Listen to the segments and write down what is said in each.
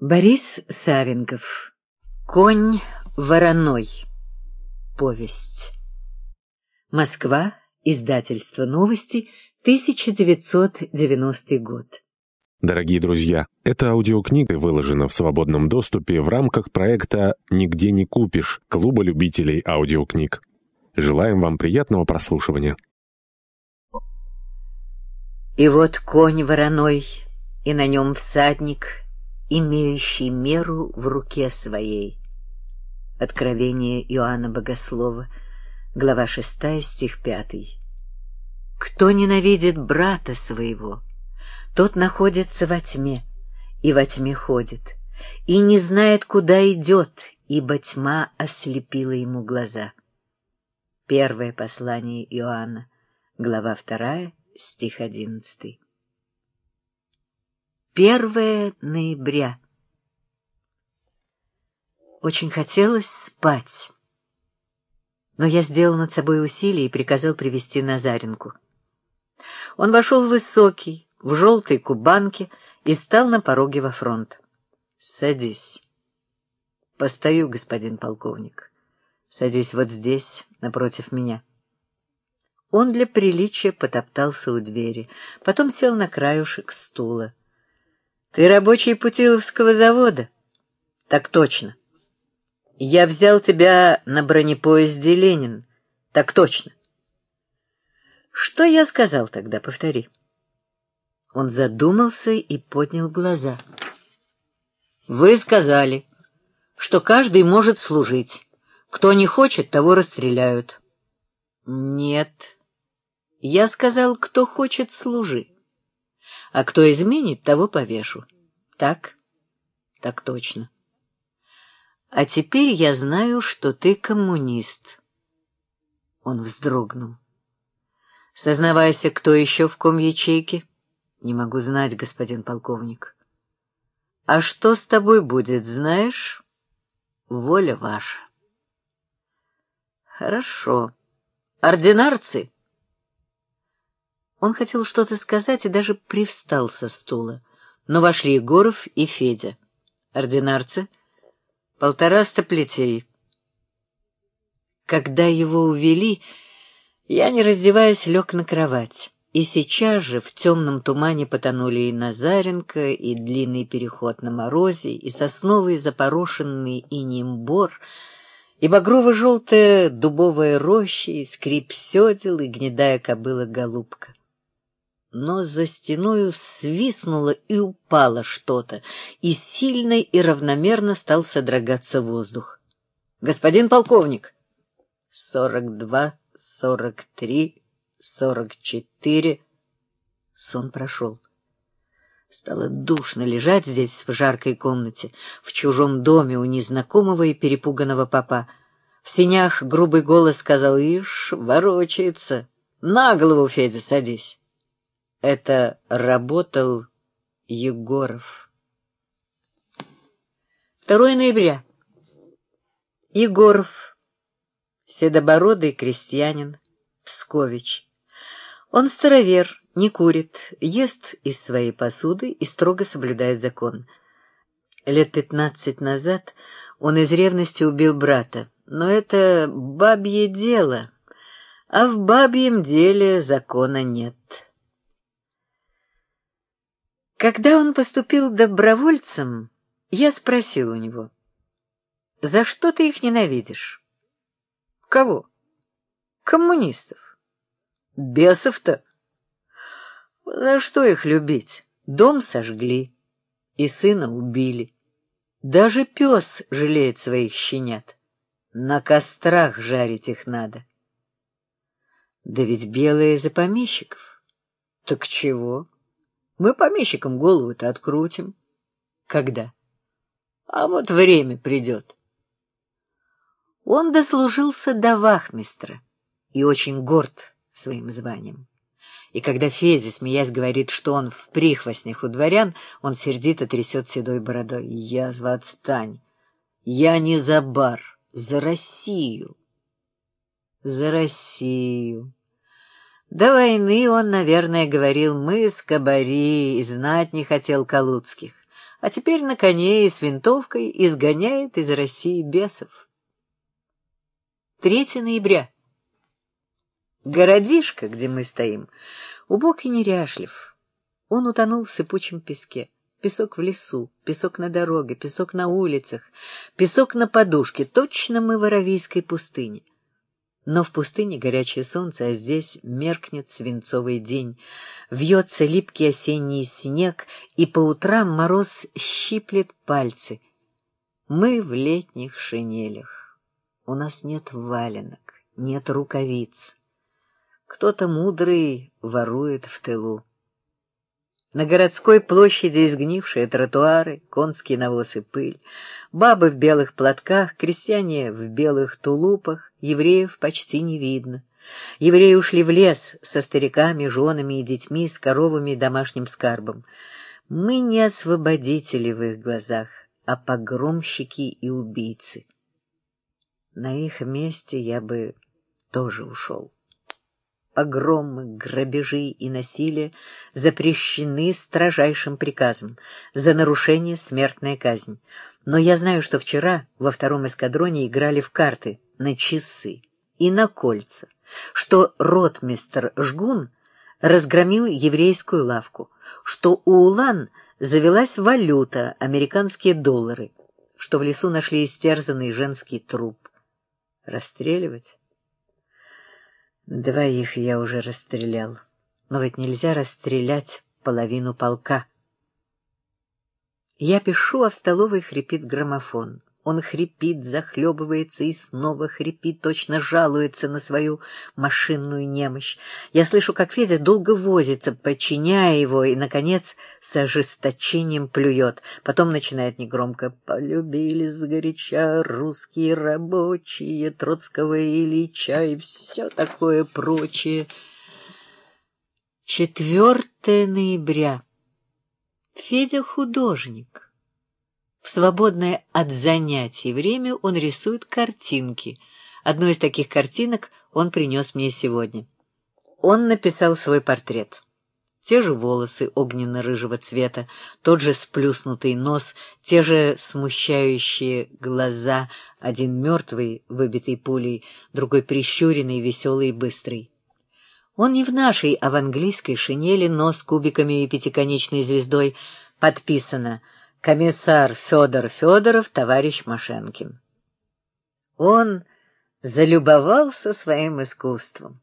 Борис Савенков. Конь вороной. Повесть. Москва. Издательство «Новости», 1990 год. Дорогие друзья, эта аудиокнига выложена в свободном доступе в рамках проекта «Нигде не купишь» Клуба любителей аудиокниг. Желаем вам приятного прослушивания. И вот конь вороной, и на нем всадник, имеющий меру в руке своей. Откровение Иоанна Богослова, глава 6, стих 5. Кто ненавидит брата своего, тот находится во тьме, и во тьме ходит, и не знает, куда идет, ибо тьма ослепила ему глаза. Первое послание Иоанна, глава 2, стих 11. 1 ноября. Очень хотелось спать, но я сделал над собой усилие и приказал привести Назаренку. Он вошел высокий, в желтой кубанке и стал на пороге во фронт. «Садись». «Постою, господин полковник. Садись вот здесь, напротив меня». Он для приличия потоптался у двери, потом сел на краюшек стула. Ты рабочий Путиловского завода? Так точно. Я взял тебя на бронепоезде Ленин. Так точно. Что я сказал тогда, повтори. Он задумался и поднял глаза. Вы сказали, что каждый может служить. Кто не хочет, того расстреляют. Нет. Я сказал, кто хочет, служи а кто изменит, того повешу. Так? Так точно. А теперь я знаю, что ты коммунист. Он вздрогнул. Сознавайся, кто еще в ком ячейке? Не могу знать, господин полковник. А что с тобой будет, знаешь? Воля ваша. Хорошо. Ординарцы? Он хотел что-то сказать и даже привстал со стула. Но вошли Егоров и Федя. Ординарцы — полтораста плетей. Когда его увели, я, не раздеваясь, лег на кровать. И сейчас же в темном тумане потонули и Назаренко, и длинный переход на морозе, и сосновый запорошенный инеем бор, и багрово-желтая дубовая роща, и скрип седел, и гнедая кобыла-голубка но за стеною свистнуло и упало что-то, и сильно и равномерно стал содрогаться воздух. «Господин полковник!» «Сорок два, сорок три, сорок четыре...» Сон прошел. Стало душно лежать здесь, в жаркой комнате, в чужом доме у незнакомого и перепуганного папа. В синях грубый голос сказал «Ишь, ворочается! На голову, Федя, садись!» Это работал Егоров. 2 ноября. Егоров, седобородый крестьянин, Пскович. Он старовер, не курит, ест из своей посуды и строго соблюдает закон. Лет пятнадцать назад он из ревности убил брата, но это бабье дело, а в бабьем деле закона нет. Когда он поступил добровольцем, я спросил у него, «За что ты их ненавидишь?» «Кого?» «Коммунистов». «Бесов-то?» «За что их любить? Дом сожгли, и сына убили. Даже пес жалеет своих щенят. На кострах жарить их надо». «Да ведь белые за помещиков». «Так чего?» Мы помещикам голову-то открутим. Когда? А вот время придет. Он дослужился до вахмистра и очень горд своим званием. И когда Федя, смеясь, говорит, что он в прихвостнях у дворян, он сердито трясет седой бородой. «Язва, отстань! Я не за бар, за Россию!» «За Россию!» До войны он, наверное, говорил «мы с Кабари» и знать не хотел Калуцких. а теперь на коне и с винтовкой изгоняет из России бесов. 3 ноября. Городишко, где мы стоим, убог и неряшлив. Он утонул в сыпучем песке. Песок в лесу, песок на дороге, песок на улицах, песок на подушке. Точно мы в Аравийской пустыне. Но в пустыне горячее солнце, а здесь меркнет свинцовый день. Вьется липкий осенний снег, и по утрам мороз щиплет пальцы. Мы в летних шинелях. У нас нет валенок, нет рукавиц. Кто-то мудрый ворует в тылу. На городской площади изгнившие тротуары, конский навоз и пыль, бабы в белых платках, крестьяне в белых тулупах, евреев почти не видно. Евреи ушли в лес со стариками, женами и детьми, с коровами и домашним скарбом. Мы не освободители в их глазах, а погромщики и убийцы. На их месте я бы тоже ушел. Погромы, грабежи и насилие запрещены строжайшим приказом. За нарушение смертная казнь. Но я знаю, что вчера во втором эскадроне играли в карты на часы и на кольца, что ротмистр Жгун разгромил еврейскую лавку, что у Улан завелась валюта, американские доллары, что в лесу нашли истерзанный женский труп. Расстреливать? Двоих я уже расстрелял. Но ведь нельзя расстрелять половину полка. Я пишу, а в столовой хрипит граммофон. Он хрипит, захлебывается и снова хрипит, точно жалуется на свою машинную немощь. Я слышу, как Федя долго возится, подчиняя его, и, наконец, с ожесточением плюет. Потом начинает негромко «Полюбили сгоряча русские рабочие, Троцкого и Ильича и все такое прочее». 4 ноября. Федя художник. В свободное от занятий время он рисует картинки. Одну из таких картинок он принес мне сегодня. Он написал свой портрет. Те же волосы огненно-рыжего цвета, тот же сплюснутый нос, те же смущающие глаза, один мертвый, выбитый пулей, другой прищуренный, веселый и быстрый. Он не в нашей, а в английской шинели, но с кубиками и пятиконечной звездой подписано — комиссар Федор Федоров, товарищ Машенкин. Он залюбовался своим искусством.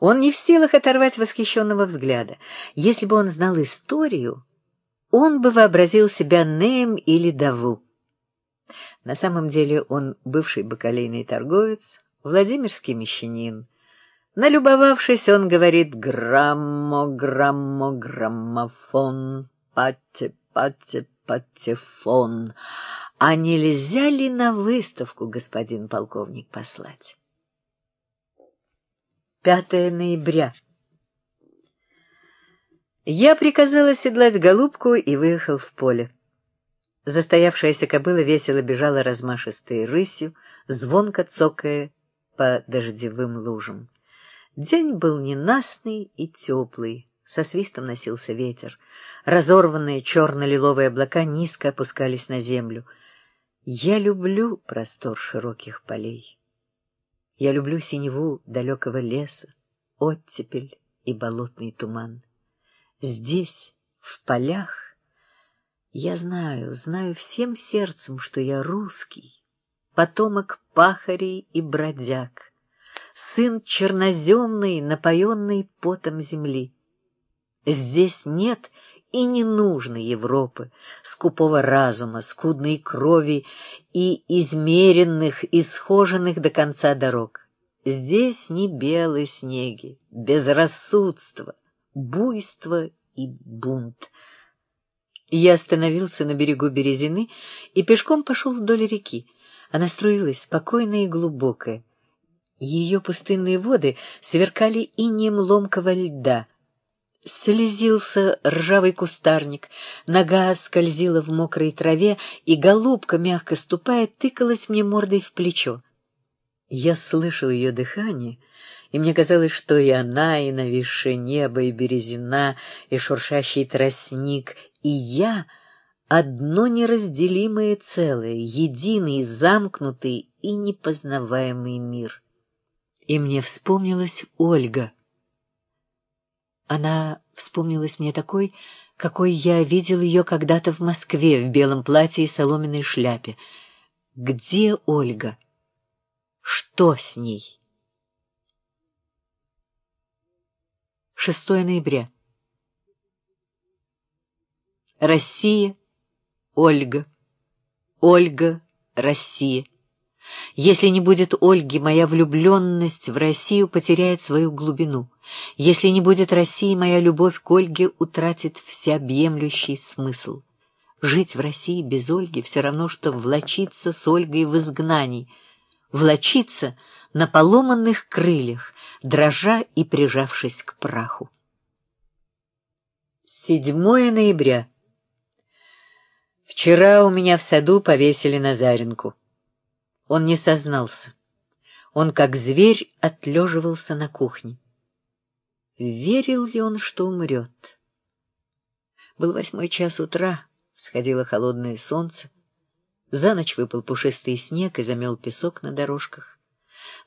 Он не в силах оторвать восхищенного взгляда. Если бы он знал историю, он бы вообразил себя Неем или Даву. На самом деле он бывший бакалейный торговец, владимирский мещанин. Налюбовавшись, он говорит «граммо, граммо, граммофон, патте, патте, патефон. А нельзя ли на выставку, господин полковник, послать? 5 ноября. Я приказал оседлать голубку и выехал в поле. Застоявшаяся кобыла весело бежала размашистой рысью, звонко цокая по дождевым лужам. День был ненастный и теплый, со свистом носился ветер. Разорванные черно-лиловые облака низко опускались на землю. Я люблю простор широких полей. Я люблю синеву далекого леса, оттепель и болотный туман. Здесь, в полях, я знаю, знаю всем сердцем, что я русский, потомок пахарей и бродяг, сын черноземный, напоенный потом земли. Здесь нет и не нужно Европы, скупого разума, скудной крови и измеренных, исхоженных до конца дорог. Здесь не белые снеги, безрассудство, буйство и бунт. Я остановился на берегу Березины и пешком пошел вдоль реки. Она струилась спокойная и глубокая. Ее пустынные воды сверкали инеем ломкого льда — слезился ржавый кустарник, нога скользила в мокрой траве, и голубка, мягко ступая, тыкалась мне мордой в плечо. Я слышал ее дыхание, и мне казалось, что и она, и нависшее небо, и березина, и шуршащий тростник, и я одно неразделимое целое, единый, замкнутый и непознаваемый мир. И мне вспомнилась Ольга. Она вспомнилась мне такой, какой я видел ее когда-то в Москве в белом платье и соломенной шляпе. Где Ольга? Что с ней? 6 ноября. Россия, Ольга. Ольга, Россия. Если не будет Ольги, моя влюбленность в Россию потеряет свою глубину. Если не будет России, моя любовь к Ольге утратит всеобъемлющий смысл. Жить в России без Ольги все равно, что влочиться с Ольгой в изгнании, влочиться на поломанных крыльях, дрожа и прижавшись к праху. 7 ноября. Вчера у меня в саду повесили Назаренку. Он не сознался. Он, как зверь, отлеживался на кухне. Верил ли он, что умрет? Был восьмой час утра, сходило холодное солнце. За ночь выпал пушистый снег и замел песок на дорожках.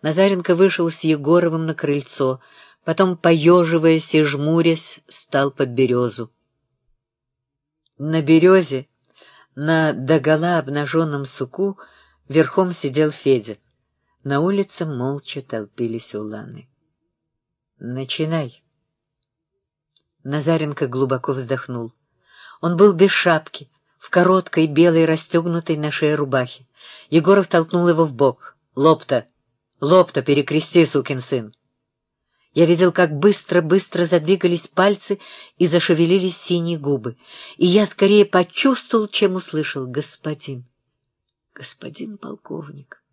Назаренко вышел с Егоровым на крыльцо, потом, поеживаясь и жмурясь, стал под березу. На березе, на догола обнаженном суку, Верхом сидел Федя. На улице молча толпились уланы. «Начинай». Назаренко глубоко вздохнул. Он был без шапки, в короткой белой расстегнутой на шее рубахе. Егоров толкнул его в бок. «Лопта! Лопта, перекрести, сукин сын!» Я видел, как быстро-быстро задвигались пальцы и зашевелились синие губы. И я скорее почувствовал, чем услышал «господин» господин полковник.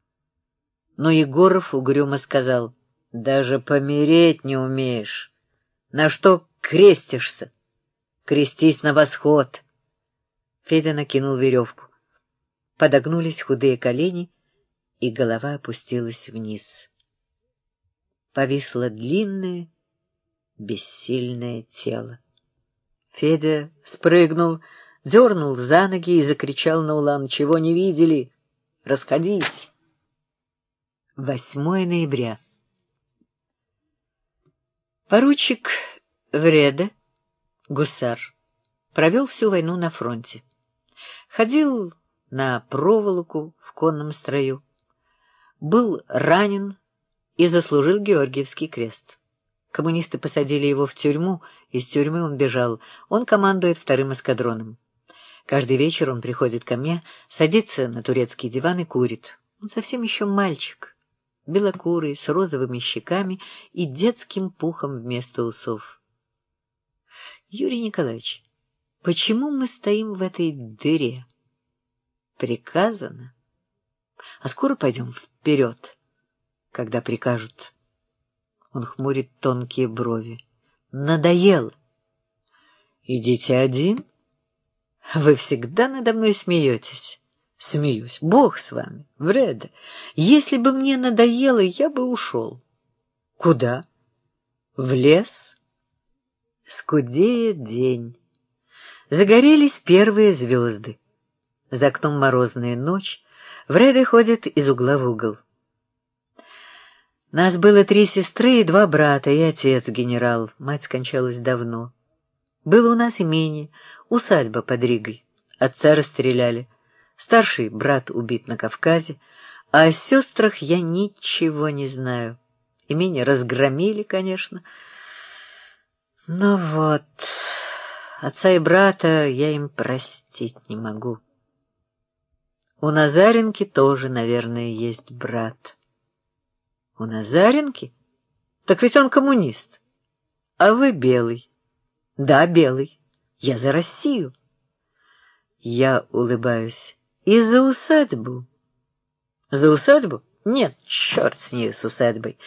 Но Егоров угрюмо сказал, даже помереть не умеешь. На что крестишься? Крестись на восход. Федя накинул веревку. Подогнулись худые колени, и голова опустилась вниз. Повисло длинное, бессильное тело. Федя спрыгнул, дернул за ноги и закричал на улан. «Чего не видели? Расходись!» 8 ноября. Поручик Вреда, гусар, провел всю войну на фронте. Ходил на проволоку в конном строю, был ранен и заслужил Георгиевский крест. Коммунисты посадили его в тюрьму, из тюрьмы он бежал. Он командует вторым эскадроном. Каждый вечер он приходит ко мне, садится на турецкий диван и курит. Он совсем еще мальчик, белокурый, с розовыми щеками и детским пухом вместо усов. Юрий Николаевич, почему мы стоим в этой дыре? Приказано. А скоро пойдем вперед, когда прикажут. Он хмурит тонкие брови. Надоел. Идите один. Вы всегда надо мной смеетесь. Смеюсь. Бог с вами. Вреда. Если бы мне надоело, я бы ушел. Куда? В лес. Скудеет день. Загорелись первые звезды. За окном морозная ночь. Вреда ходит из угла в угол. Нас было три сестры и два брата, и отец генерал. Мать скончалась давно. Было у нас имение, усадьба под Ригой. Отца расстреляли. Старший брат убит на Кавказе, а о сестрах я ничего не знаю. Имение разгромили, конечно. Но вот, отца и брата я им простить не могу. У Назаренки тоже, наверное, есть брат. У Назаренки? Так ведь он коммунист. А вы белый. Да, белый. Я за Россию. Я улыбаюсь. И за усадьбу. За усадьбу? Нет, черт с ней, с усадьбой.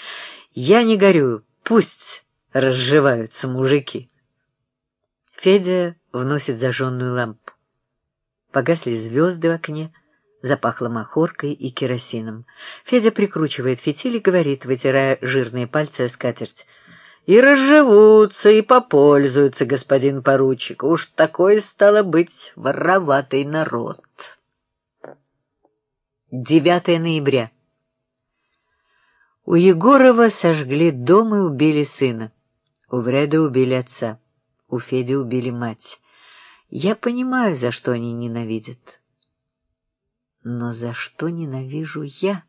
Я не горюю, пусть разживаются мужики. Федя вносит зажженную лампу. Погасли звезды в окне, запахло махоркой и керосином. Федя прикручивает фитиль и говорит, вытирая жирные пальцы о скатерть. И разживутся, и попользуются, господин поручик. Уж такой стало быть вороватый народ. 9 ноября. У Егорова сожгли дом и убили сына. У Вреда убили отца. У Феди убили мать. Я понимаю, за что они ненавидят. Но за что ненавижу я?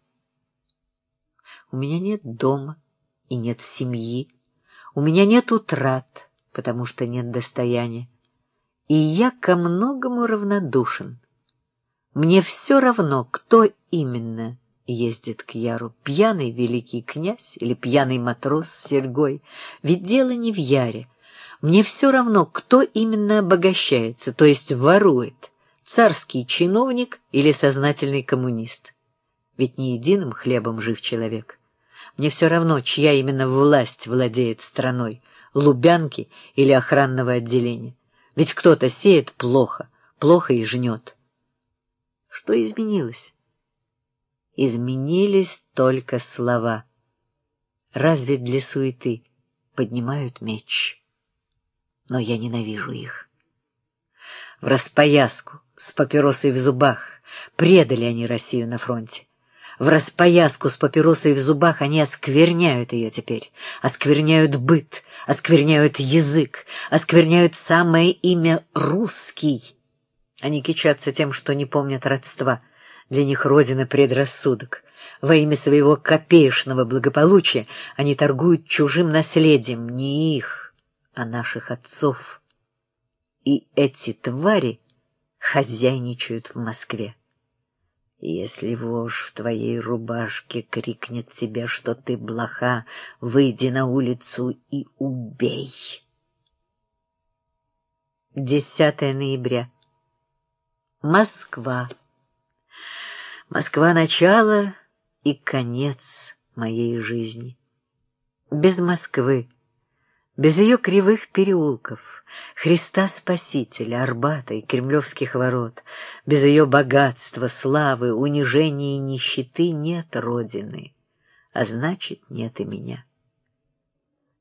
У меня нет дома и нет семьи. У меня нет утрат, потому что нет достояния. И я ко многому равнодушен. Мне все равно, кто именно ездит к Яру, пьяный великий князь или пьяный матрос с серьгой. Ведь дело не в Яре. Мне все равно, кто именно обогащается, то есть ворует, царский чиновник или сознательный коммунист. Ведь не единым хлебом жив человек. Мне все равно, чья именно власть владеет страной, Лубянки или охранного отделения. Ведь кто-то сеет плохо, плохо и жнет. Что изменилось? Изменились только слова. Разве для суеты поднимают меч? Но я ненавижу их. В распояску, с папиросой в зубах, предали они Россию на фронте. В распояску с папиросой в зубах они оскверняют ее теперь, оскверняют быт, оскверняют язык, оскверняют самое имя «русский». Они кичатся тем, что не помнят родства. Для них родина предрассудок. Во имя своего копеечного благополучия они торгуют чужим наследием, не их, а наших отцов. И эти твари хозяйничают в Москве. Если вож в твоей рубашке крикнет тебе, что ты блоха, выйди на улицу и убей. 10 ноября. Москва. Москва — начало и конец моей жизни. Без Москвы, без ее кривых переулков, Христа Спасителя, Арбата и Кремлевских ворот, без ее богатства, славы, унижения и нищеты нет Родины, а значит, нет и меня.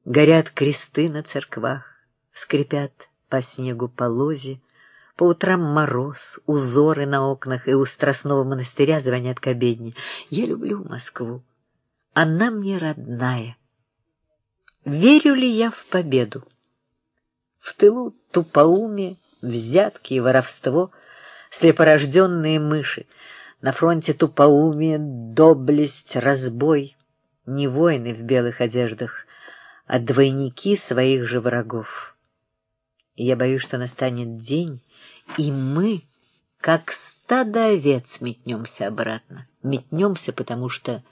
Горят кресты на церквах, скрипят по снегу полози, по утрам мороз, узоры на окнах и у Страстного монастыря звонят к обедне. Я люблю Москву. Она мне родная. Верю ли я в победу? В тылу тупоумие, взятки и воровство, слепорожденные мыши. На фронте тупоумие, доблесть, разбой. Не воины в белых одеждах, а двойники своих же врагов. И я боюсь, что настанет день, и мы, как стадо овец, метнемся обратно. Метнемся, потому что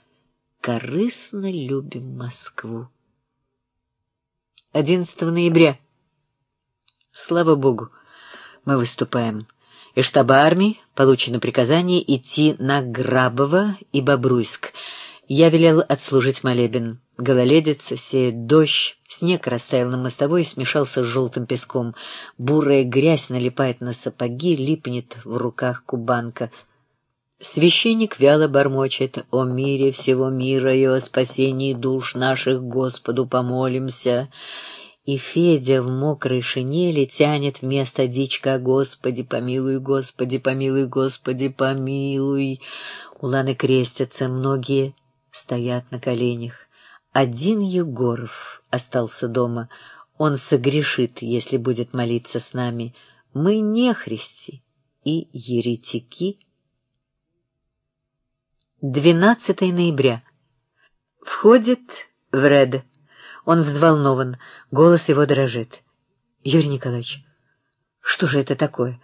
корыстно любим Москву. 11 ноября. Слава Богу, мы выступаем. Из штаба армии получено приказание идти на Грабово и Бобруйск. Я велел отслужить молебен. Гололедица, сеет дождь, снег растаял на мостовой и смешался с желтым песком. Бурая грязь налипает на сапоги, липнет в руках кубанка. Священник вяло бормочет «О мире всего мира и о спасении душ наших Господу помолимся!» И Федя в мокрой шинели тянет вместо дичка «Господи, помилуй, Господи, помилуй, Господи, помилуй!» Уланы крестятся, многие стоят на коленях. Один Егоров остался дома. Он согрешит, если будет молиться с нами. Мы не христи и еретики. 12 ноября. Входит Вред. Он взволнован, голос его дрожит. Юрий Николаевич, что же это такое?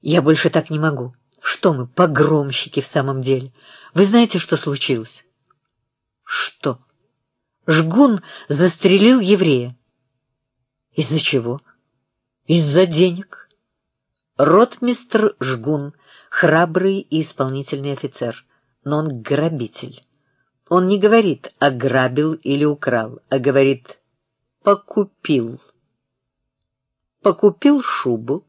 Я больше так не могу. Что мы, погромщики в самом деле? Вы знаете, что случилось? Что? Жгун застрелил еврея. Из-за чего? Из-за денег. Ротмистр Жгун — храбрый и исполнительный офицер, но он грабитель. Он не говорит «ограбил» или «украл», а говорит «покупил». Покупил шубу,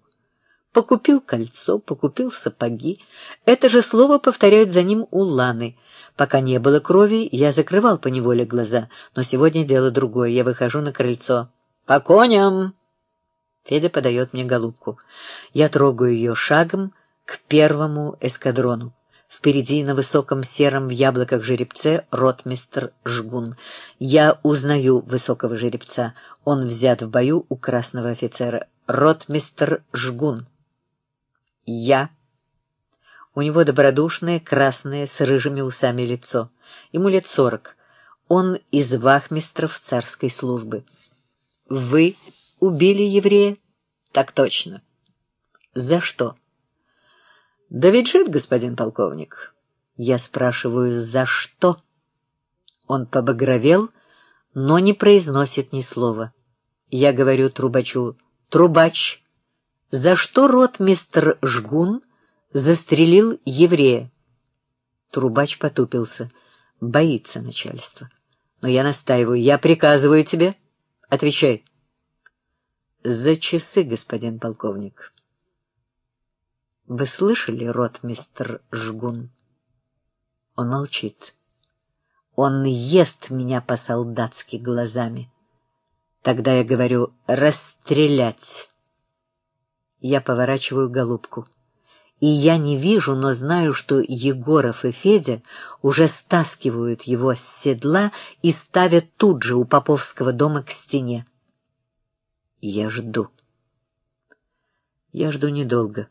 Покупил кольцо, покупил сапоги. Это же слово повторяют за ним уланы. Пока не было крови, я закрывал поневоле глаза, но сегодня дело другое. Я выхожу на крыльцо. «По коням!» Федя подает мне голубку. Я трогаю ее шагом к первому эскадрону. Впереди на высоком сером в яблоках жеребце ротмистр Жгун. Я узнаю высокого жеребца. Он взят в бою у красного офицера. Ротмистр Жгун. Я. У него добродушное, красное, с рыжими усами лицо. Ему лет сорок. Он из вахмистров царской службы. Вы убили еврея? Так точно. За что? Да ведь жид, господин полковник. Я спрашиваю, за что? Он побагровел, но не произносит ни слова. Я говорю трубачу, трубач, за что ротмистр Жгун застрелил еврея? Трубач потупился, боится начальства. Но я настаиваю, я приказываю тебе, отвечай. За часы, господин полковник. Вы слышали, ротмистр Жгун? Он молчит. Он ест меня по-солдатски глазами. Тогда я говорю «расстрелять». Я поворачиваю голубку. И я не вижу, но знаю, что Егоров и Федя уже стаскивают его с седла и ставят тут же у Поповского дома к стене. Я жду. Я жду недолго.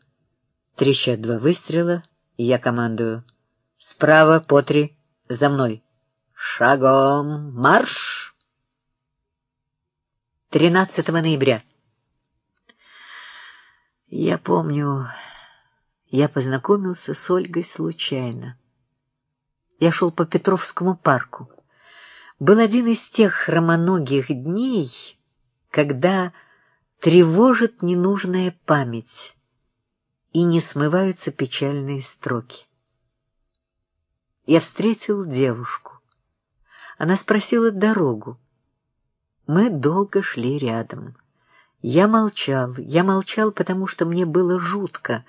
Трещат два выстрела, и я командую. Справа по три, за мной. Шагом марш! 13 ноября. Я помню, я познакомился с Ольгой случайно. Я шел по Петровскому парку. Был один из тех хромоногих дней, когда тревожит ненужная память и не смываются печальные строки. Я встретил девушку. Она спросила дорогу. Мы долго шли рядом. Я молчал, я молчал, потому что мне было жутко,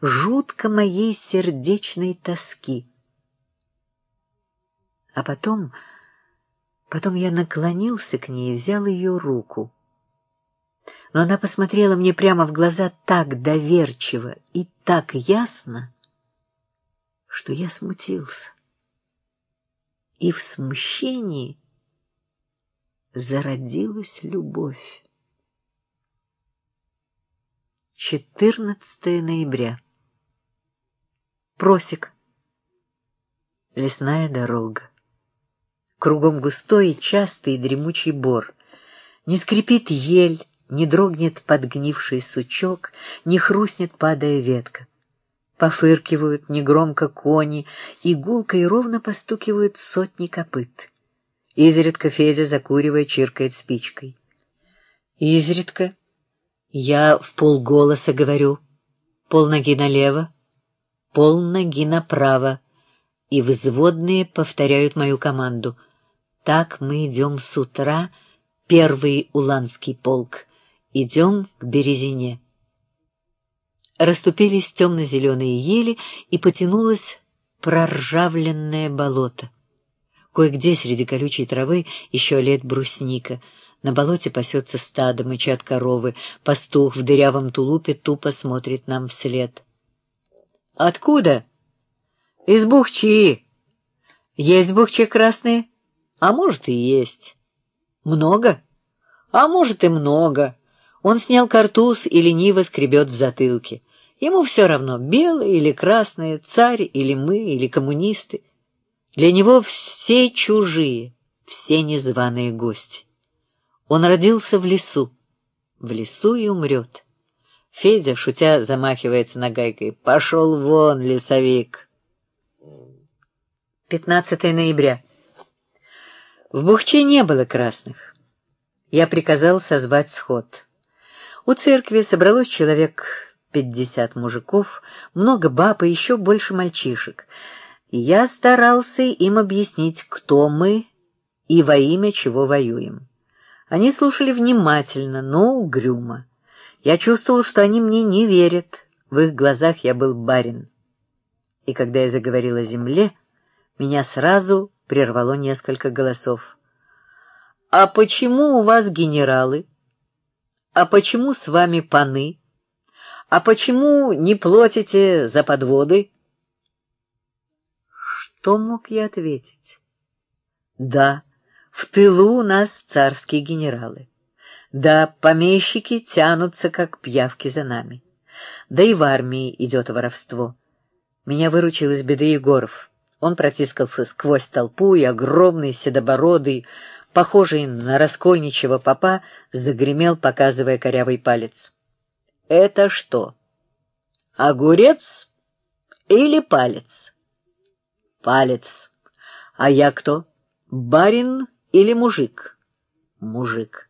жутко моей сердечной тоски. А потом, потом я наклонился к ней и взял ее руку. Но она посмотрела мне прямо в глаза так доверчиво и так ясно, что я смутился. И в смущении зародилась любовь. 14 ноября. Просек. Лесная дорога. Кругом густой и частый дремучий бор. Не скрипит ель, не дрогнет подгнивший сучок, не хрустнет, падая ветка. Пофыркивают негромко кони, и гулко и ровно постукивают сотни копыт. Изредка Федя, закуривая, чиркает спичкой. Изредка я в полголоса говорю, полноги налево, полноги направо, и взводные повторяют мою команду. Так мы идем с утра, первый уланский полк, идем к Березине. Раступились темно-зеленые ели, и потянулось проржавленное болото. Кое-где среди колючей травы еще лет брусника — на болоте пасется стадо, мычат коровы, пастух в дырявом тулупе тупо смотрит нам вслед. «Откуда?» «Из Бухчи. Есть Бухчи красные? А может и есть. Много? А может и много». Он снял картуз и лениво скребет в затылке. Ему все равно, белые или красные, царь или мы, или коммунисты. Для него все чужие, все незваные гости. Он родился в лесу. В лесу и умрет. Федя, шутя, замахивается нагайкой. «Пошел вон, лесовик!» 15 ноября. В Бухче не было красных. Я приказал созвать сход. У церкви собралось человек пятьдесят мужиков, много баб и еще больше мальчишек. Я старался им объяснить, кто мы и во имя чего воюем. Они слушали внимательно, но угрюмо. Я чувствовал, что они мне не верят. В их глазах я был барин. И когда я заговорил о земле, меня сразу прервало несколько голосов. «А почему у вас генералы? А почему с вами паны? А почему не платите за подводы?» Что мог я ответить? «Да, в тылу у нас царские генералы. Да, помещики тянутся, как пьявки за нами. Да и в армии идет воровство. Меня выручил из беды Егоров. Он протискался сквозь толпу, и огромный, седобородый, похожий на раскольничего попа, загремел, показывая корявый палец. — Это что? Огурец или палец? — Палец. А я кто? Барин или мужик? — Мужик.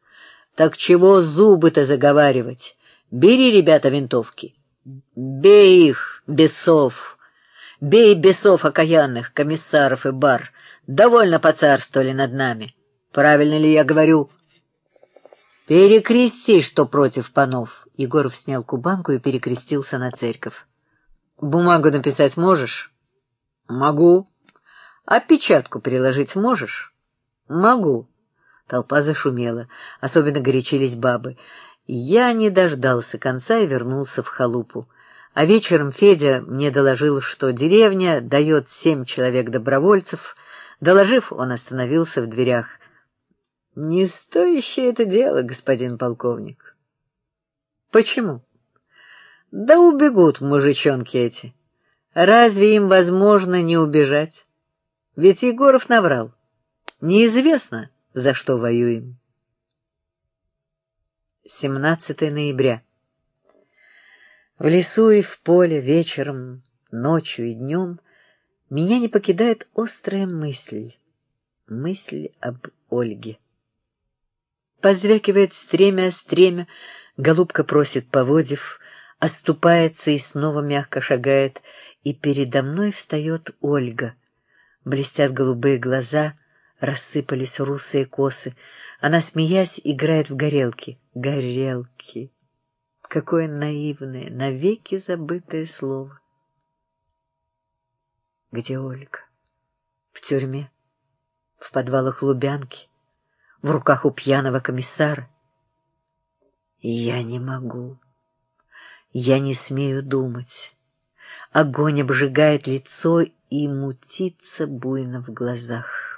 Так чего зубы-то заговаривать? Бери, ребята, винтовки. Бей их, бесов. Бей бесов окаянных, комиссаров и бар. Довольно поцарствовали над нами. Правильно ли я говорю? Перекрести, что против панов. Егоров снял кубанку и перекрестился на церковь. Бумагу написать можешь? Могу. А печатку приложить можешь? Могу. Толпа зашумела, особенно горячились бабы. Я не дождался конца и вернулся в халупу. А вечером Федя мне доложил, что деревня дает семь человек-добровольцев. Доложив, он остановился в дверях. — Не стоящее это дело, господин полковник. — Почему? — Да убегут мужичонки эти. Разве им возможно не убежать? Ведь Егоров наврал. Неизвестно, за что воюем. 17 ноября. В лесу и в поле вечером, ночью и днем меня не покидает острая мысль, мысль об Ольге. Позвякивает стремя стремя, голубка просит поводив, оступается и снова мягко шагает, и передо мной встает Ольга. Блестят голубые глаза — рассыпались русые косы. Она, смеясь, играет в горелки. Горелки. Какое наивное, навеки забытое слово. Где Ольга? В тюрьме? В подвалах Лубянки? В руках у пьяного комиссара? Я не могу. Я не смею думать. Огонь обжигает лицо и мутится буйно в глазах.